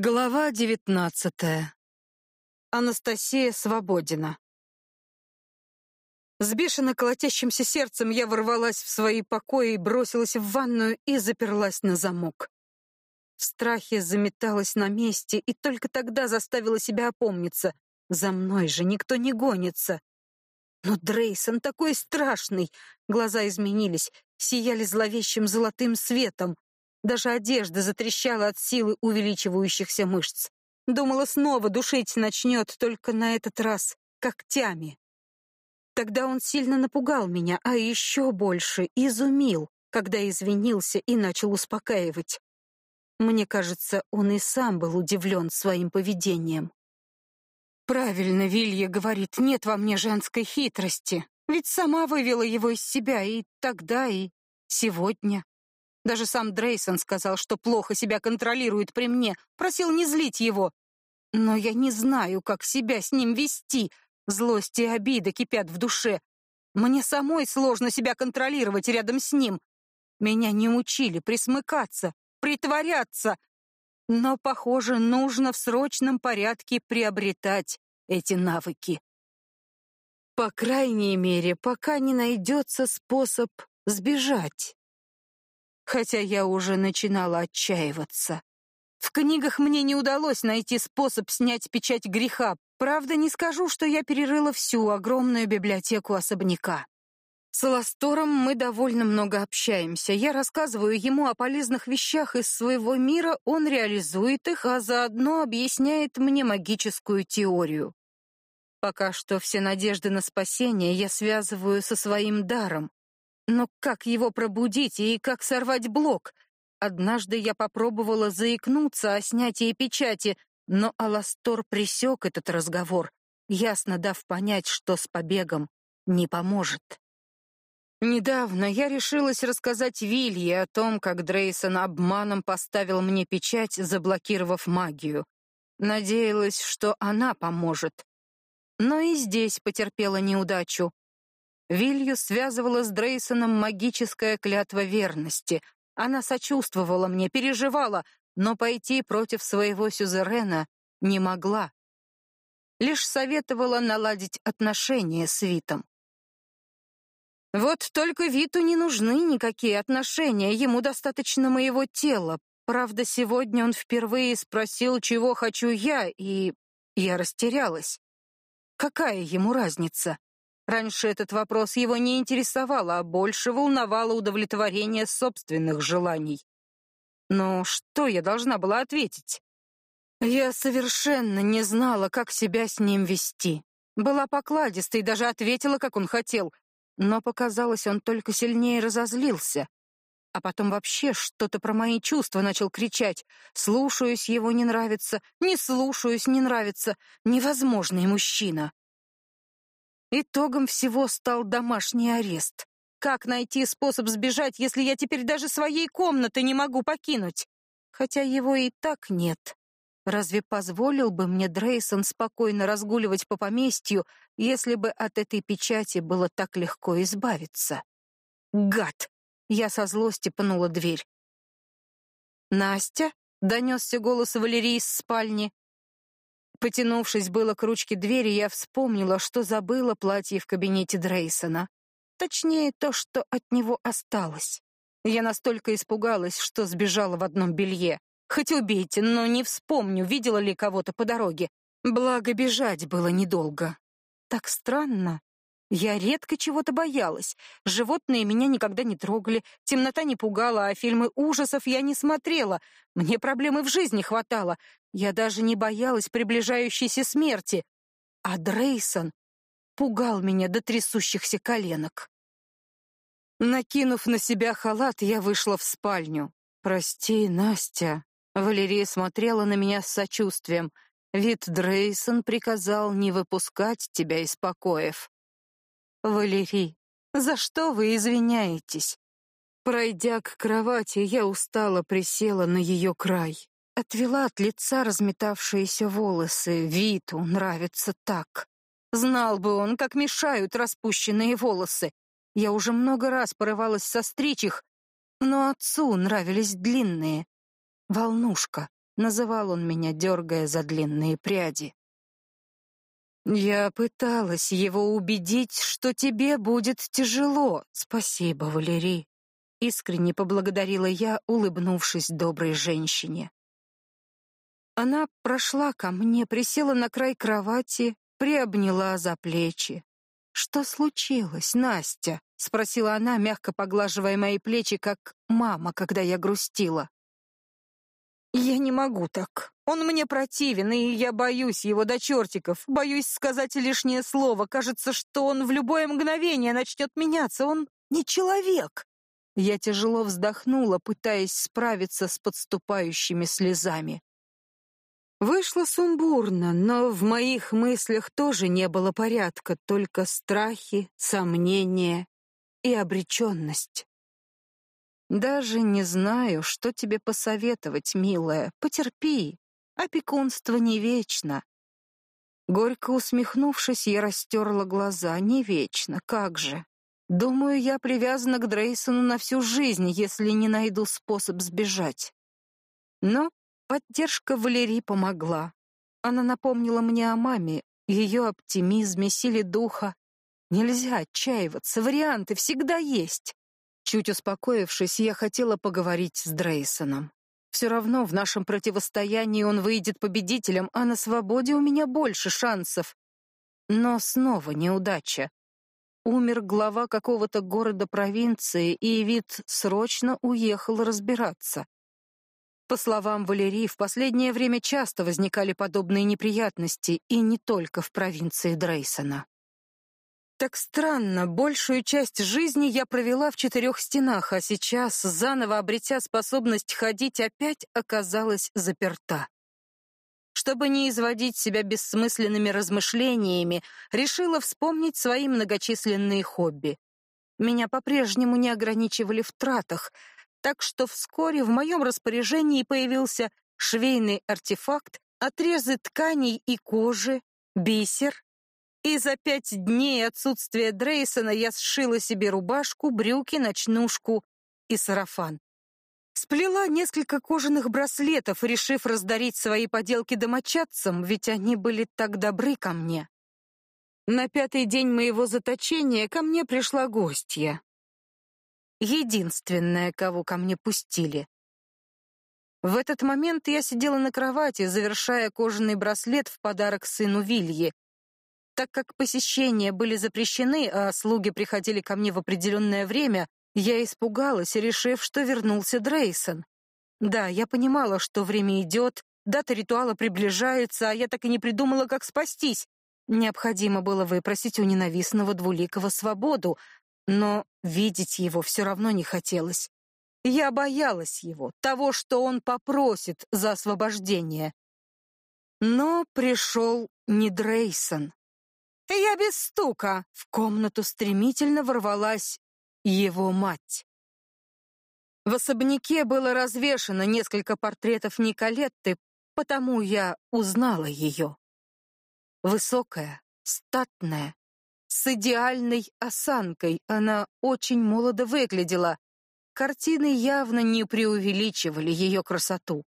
Глава девятнадцатая. Анастасия Свободина. С бешено колотящимся сердцем я ворвалась в свои покои, бросилась в ванную и заперлась на замок. В страхе заметалась на месте и только тогда заставила себя опомниться. За мной же никто не гонится. Но Дрейсон такой страшный. Глаза изменились, сияли зловещим золотым светом. Даже одежда затрещала от силы увеличивающихся мышц. Думала, снова душить начнет, только на этот раз когтями. Тогда он сильно напугал меня, а еще больше изумил, когда извинился и начал успокаивать. Мне кажется, он и сам был удивлен своим поведением. Правильно Вилья говорит, нет во мне женской хитрости. Ведь сама вывела его из себя и тогда, и сегодня. Даже сам Дрейсон сказал, что плохо себя контролирует при мне, просил не злить его. Но я не знаю, как себя с ним вести. Злость и обида кипят в душе. Мне самой сложно себя контролировать рядом с ним. Меня не учили присмыкаться, притворяться. Но, похоже, нужно в срочном порядке приобретать эти навыки. По крайней мере, пока не найдется способ сбежать хотя я уже начинала отчаиваться. В книгах мне не удалось найти способ снять печать греха. Правда, не скажу, что я перерыла всю огромную библиотеку особняка. С Ластором мы довольно много общаемся. Я рассказываю ему о полезных вещах из своего мира, он реализует их, а заодно объясняет мне магическую теорию. Пока что все надежды на спасение я связываю со своим даром. Но как его пробудить и как сорвать блок? Однажды я попробовала заикнуться о снятии печати, но Аластор пресек этот разговор, ясно дав понять, что с побегом не поможет. Недавно я решилась рассказать Вилье о том, как Дрейсон обманом поставил мне печать, заблокировав магию. Надеялась, что она поможет. Но и здесь потерпела неудачу. Вилью связывала с Дрейсоном магическая клятва верности. Она сочувствовала мне, переживала, но пойти против своего сюзерена не могла. Лишь советовала наладить отношения с Витом. Вот только Виту не нужны никакие отношения, ему достаточно моего тела. Правда, сегодня он впервые спросил, чего хочу я, и я растерялась. Какая ему разница? Раньше этот вопрос его не интересовал, а больше волновало удовлетворение собственных желаний. Но что я должна была ответить? Я совершенно не знала, как себя с ним вести. Была покладистой, даже ответила, как он хотел, но показалось, он только сильнее разозлился. А потом вообще что-то про мои чувства начал кричать. Слушаюсь, его не нравится, не слушаюсь, не нравится. Невозможный мужчина. Итогом всего стал домашний арест. Как найти способ сбежать, если я теперь даже своей комнаты не могу покинуть? Хотя его и так нет. Разве позволил бы мне Дрейсон спокойно разгуливать по поместью, если бы от этой печати было так легко избавиться? Гад! Я со злости пнула дверь. «Настя?» — донесся голос Валерии из спальни. Потянувшись было к ручке двери, я вспомнила, что забыла платье в кабинете Дрейсона. Точнее, то, что от него осталось. Я настолько испугалась, что сбежала в одном белье. Хоть убейте, но не вспомню, видела ли кого-то по дороге. Благо, бежать было недолго. Так странно. Я редко чего-то боялась. Животные меня никогда не трогали, темнота не пугала, а фильмы ужасов я не смотрела. Мне проблемы в жизни хватало. Я даже не боялась приближающейся смерти. А Дрейсон пугал меня до трясущихся коленок. Накинув на себя халат, я вышла в спальню. «Прости, Настя». Валерия смотрела на меня с сочувствием. Вид Дрейсон приказал не выпускать тебя из покоев. Валерий, за что вы извиняетесь? Пройдя к кровати, я устало присела на ее край. Отвела от лица разметавшиеся волосы. Виту нравится так. Знал бы он, как мешают распущенные волосы. Я уже много раз порывалась состричь их, но отцу нравились длинные. Волнушка, называл он меня, дергая за длинные пряди. Я пыталась его убедить, что тебе будет тяжело. Спасибо, Валерий. Искренне поблагодарила я, улыбнувшись доброй женщине. Она прошла ко мне, присела на край кровати, приобняла за плечи. Что случилось, Настя? спросила она, мягко поглаживая мои плечи, как мама, когда я грустила. Я не могу так. Он мне противен, и я боюсь его до чертиков. Боюсь сказать лишнее слово. Кажется, что он в любое мгновение начнет меняться. Он не человек. Я тяжело вздохнула, пытаясь справиться с подступающими слезами. Вышло сумбурно, но в моих мыслях тоже не было порядка, только страхи, сомнения и обреченность. Даже не знаю, что тебе посоветовать, милая. Потерпи. Опекунство не вечно. Горько усмехнувшись, я растерла глаза. Не вечно, как же. Думаю, я привязана к Дрейсону на всю жизнь, если не найду способ сбежать. Но поддержка Валерии помогла. Она напомнила мне о маме, ее оптимизме, силе духа. Нельзя отчаиваться, варианты всегда есть. Чуть успокоившись, я хотела поговорить с Дрейсоном. Все равно в нашем противостоянии он выйдет победителем, а на свободе у меня больше шансов. Но снова неудача. Умер глава какого-то города провинции, и вид срочно уехал разбираться. По словам Валерии, в последнее время часто возникали подобные неприятности, и не только в провинции Дрейсона. Так странно, большую часть жизни я провела в четырех стенах, а сейчас, заново обретя способность ходить, опять оказалась заперта. Чтобы не изводить себя бессмысленными размышлениями, решила вспомнить свои многочисленные хобби. Меня по-прежнему не ограничивали в тратах, так что вскоре в моем распоряжении появился швейный артефакт, отрезы тканей и кожи, бисер, и за пять дней отсутствия Дрейсона я сшила себе рубашку, брюки, ночнушку и сарафан. Сплела несколько кожаных браслетов, решив раздарить свои поделки домочадцам, ведь они были так добры ко мне. На пятый день моего заточения ко мне пришла гостья. Единственная, кого ко мне пустили. В этот момент я сидела на кровати, завершая кожаный браслет в подарок сыну Вильи, так как посещения были запрещены, а слуги приходили ко мне в определенное время, я испугалась, решив, что вернулся Дрейсон. Да, я понимала, что время идет, дата ритуала приближается, а я так и не придумала, как спастись. Необходимо было выпросить у ненавистного двуликого свободу, но видеть его все равно не хотелось. Я боялась его, того, что он попросит за освобождение. Но пришел не Дрейсон. Я без стука. В комнату стремительно ворвалась его мать. В особняке было развешано несколько портретов Николетты, потому я узнала ее. Высокая, статная, с идеальной осанкой, она очень молодо выглядела. Картины явно не преувеличивали ее красоту.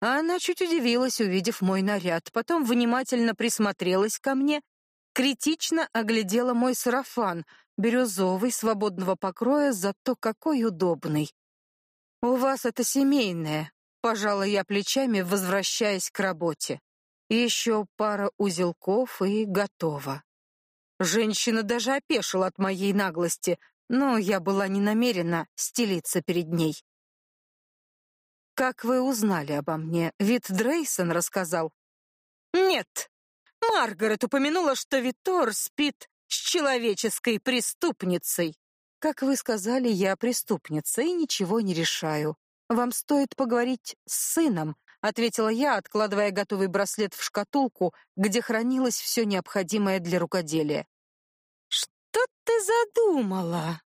А она чуть удивилась, увидев мой наряд, потом внимательно присмотрелась ко мне, критично оглядела мой сарафан, бирюзовый, свободного покроя, зато какой удобный. «У вас это семейное», — пожала я плечами, возвращаясь к работе. Еще пара узелков и готово. Женщина даже опешила от моей наглости, но я была не намерена стелиться перед ней. Как вы узнали обо мне? Вит Дрейсон рассказал? Нет. Маргарет упомянула, что Витор спит с человеческой преступницей. Как вы сказали, я преступница и ничего не решаю. Вам стоит поговорить с сыном, ответила я, откладывая готовый браслет в шкатулку, где хранилось все необходимое для рукоделия. Что ты задумала?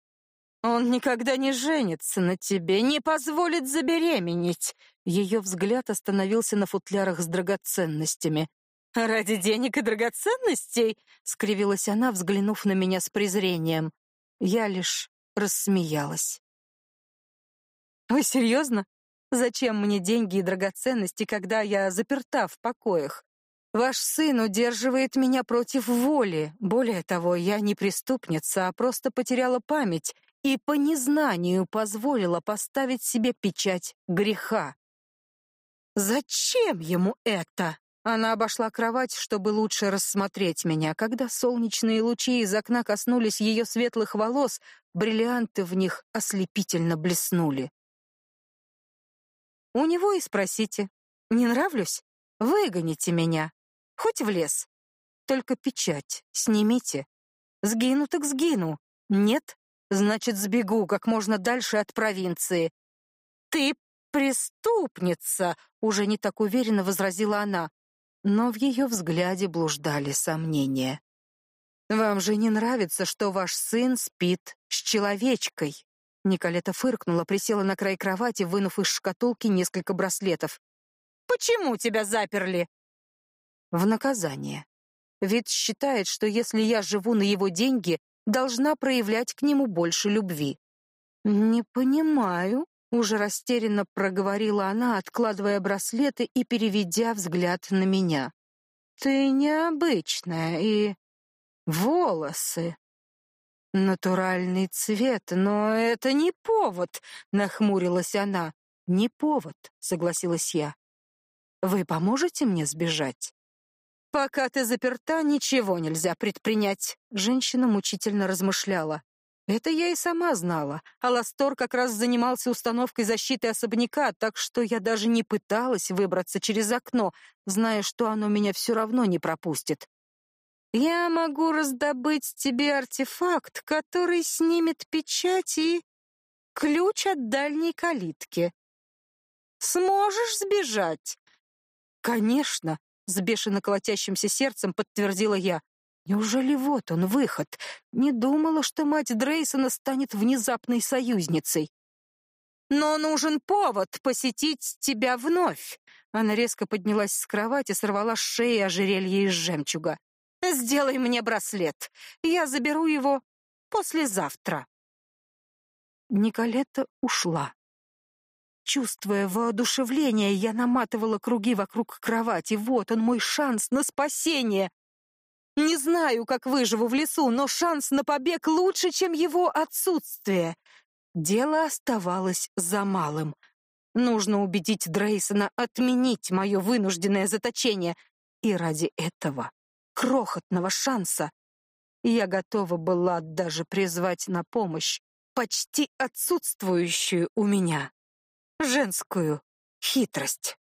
Он никогда не женится на тебе, не позволит забеременеть. Ее взгляд остановился на футлярах с драгоценностями. Ради денег и драгоценностей, скривилась она, взглянув на меня с презрением. Я лишь рассмеялась. Вы серьезно? Зачем мне деньги и драгоценности, когда я заперта в покоях? Ваш сын удерживает меня против воли. Более того, я не преступница, а просто потеряла память и по незнанию позволила поставить себе печать греха. Зачем ему это? Она обошла кровать, чтобы лучше рассмотреть меня. Когда солнечные лучи из окна коснулись ее светлых волос, бриллианты в них ослепительно блеснули. У него и спросите. Не нравлюсь? Выгоните меня. Хоть в лес. Только печать снимите. Сгину так сгину. Нет? Значит, сбегу как можно дальше от провинции. Ты преступница, уже не так уверенно возразила она но в ее взгляде блуждали сомнения. Вам же не нравится, что ваш сын спит с человечкой? Николета фыркнула, присела на край кровати, вынув из шкатулки несколько браслетов. Почему тебя заперли? В наказание. Ведь считает, что если я живу на его деньги, должна проявлять к нему больше любви. Не понимаю, уже растерянно проговорила она, откладывая браслеты и переведя взгляд на меня. Ты необычная и волосы натуральный цвет, но это не повод, нахмурилась она. Не повод, согласилась я. Вы поможете мне сбежать? Пока ты заперта, ничего нельзя предпринять, женщина мучительно размышляла. Это я и сама знала. Аластор как раз занимался установкой защиты особняка, так что я даже не пыталась выбраться через окно, зная, что оно меня все равно не пропустит. Я могу раздобыть тебе артефакт, который снимет печать и ключ от дальней калитки. Сможешь сбежать? Конечно, с бешено колотящимся сердцем подтвердила я. Неужели вот он выход? Не думала, что мать Дрейсона станет внезапной союзницей. Но нужен повод посетить тебя вновь. Она резко поднялась с кровати, сорвала с шеи ожерелье из жемчуга. Сделай мне браслет. Я заберу его послезавтра. Николетта ушла. Чувствуя воодушевление, я наматывала круги вокруг кровати. Вот он мой шанс на спасение. Не знаю, как выживу в лесу, но шанс на побег лучше, чем его отсутствие. Дело оставалось за малым. Нужно убедить Дрейсона отменить мое вынужденное заточение, и ради этого крохотного шанса я готова была даже призвать на помощь почти отсутствующую у меня женскую хитрость.